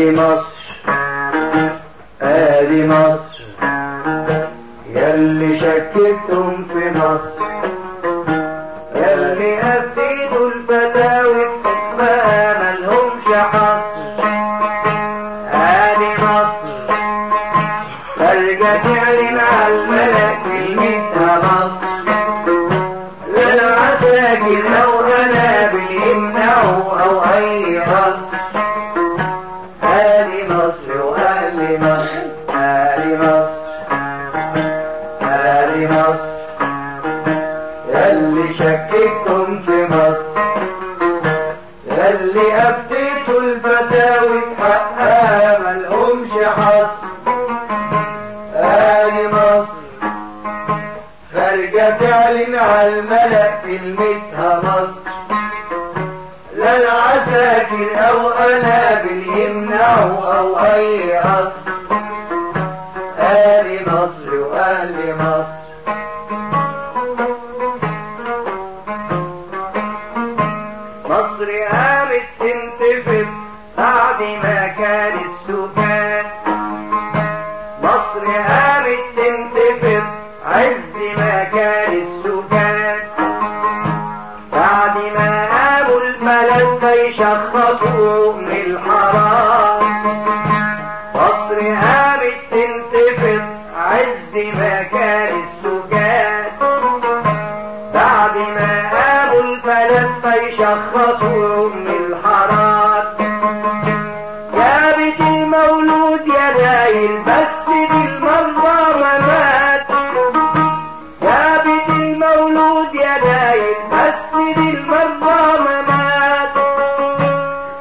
ادي مصر ادي مصر. ياللي شككتم في مصر ياللي أفيدوا الفتاوي ما ملهمش حصر. ادي مصر فالجميع مع الملك واهل مصر ادي مصر ياللي شككتم في مصر ياللي ابديتوا الفتاوي بحقها ملهمش حصر ادي مصر خارجة تعلن على الملأ كلمتها مصر لا العساكر أو انابل يمنعوا أو اي قصر ادي مصر واهل مصر مصر قامت تنتفض بعد ما كان السكان. مصر قامت تنتفض عز ما كان السكان بعد ما قاموا البلد يشخصوا من الحرام. يشخصوا من الحرام جابت المولود يا داير بس دي المرة ما مات جابت المولود يا داير بس دي المرة ما مات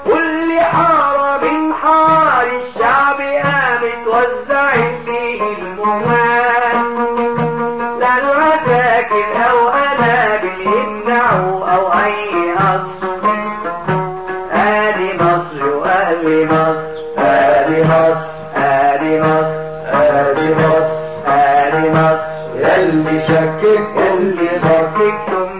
كل حارة من حار الشعب قامت وزعت شكك اللي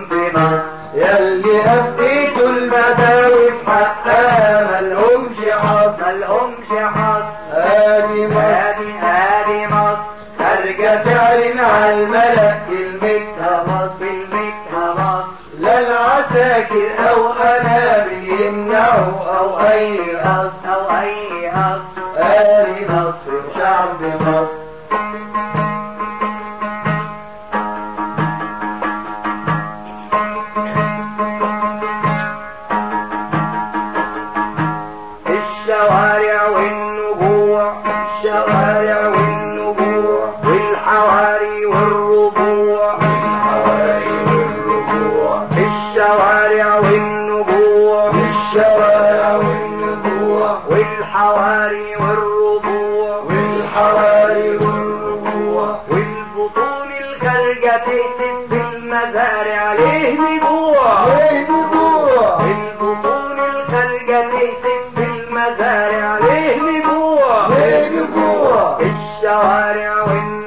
في مصر ياللي ابديتوا المداوي بحقها ملهمش حظ ملهمش حظ ادي مصر ادي ادي مصر خارجة تعلن على الملأ كلمتها مصر كلمتها مصر لا العساكر أو انابل يمنعوا أو أي قصر أو أي قصر والحواري والربوع والحواري والربوع والبطون الخارجة تهتف بالمزارع ليه نجوع ليه نجوع البطون الخارجة تهتف بالمزارع ليه نجوع ليه نجوع الشوارع والنجوع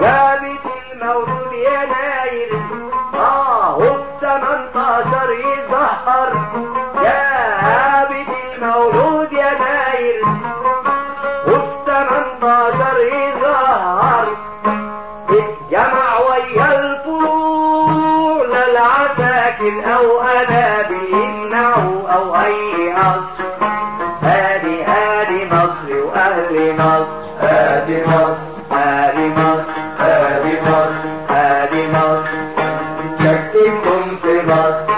جابت المولود يناير آه الثمنتاشر يزهر. جابت المولود يناير يزهر. اتجمع ويا الفول العساكر أو انابيب أو أي عصر هادي مصر هادي مصر هادي مصر هادي مصر شككم في مصر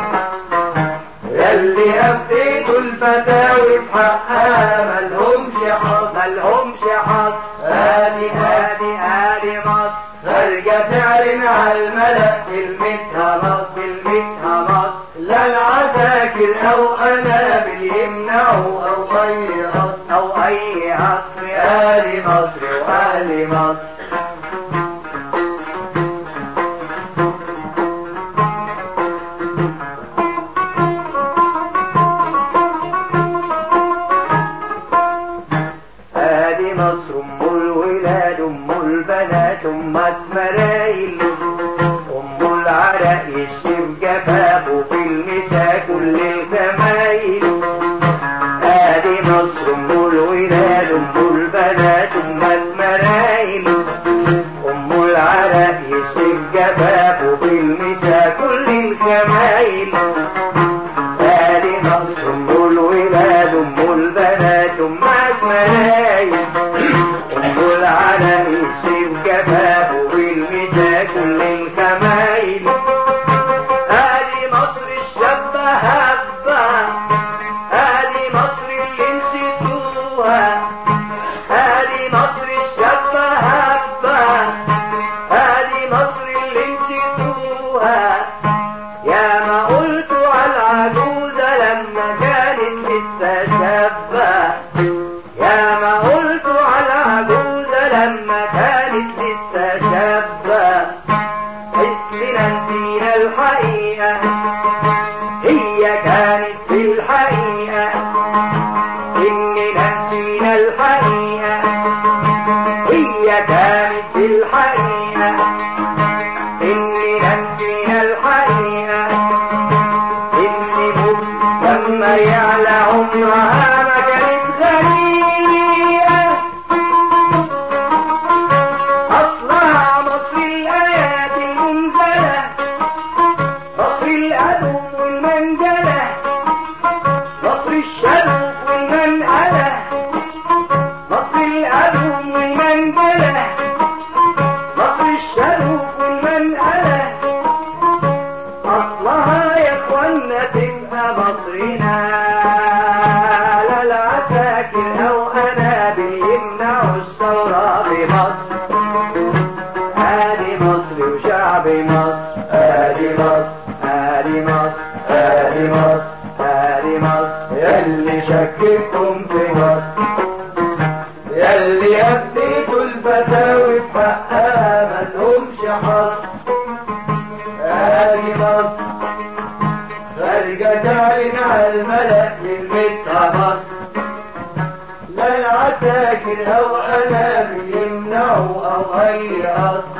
يلي أفتيتوا الفتاوي بحقها ملهمش حظ ملهمش حظ هادي هادي هادي مصر خارجة تعلن على الملأ. أو أنابل يمنعوا أو أي عصر أو أي عصر أهل مصر. وأهل مصر مصر أم الولاد أم البنات أم مرايل والمسا كل كانت في مصر وشعب مصر. هادي مصر هادي مصر هادي مصر هادي مصر. يلي شككتم في مصر. يلي أبديتوا الفتاوي بحقها ملهمش حصر هادي مصر خارجة تعلن على الملأ كلمتها مصر لا العساكر أو أنابل يمنعوا أو أي أصل.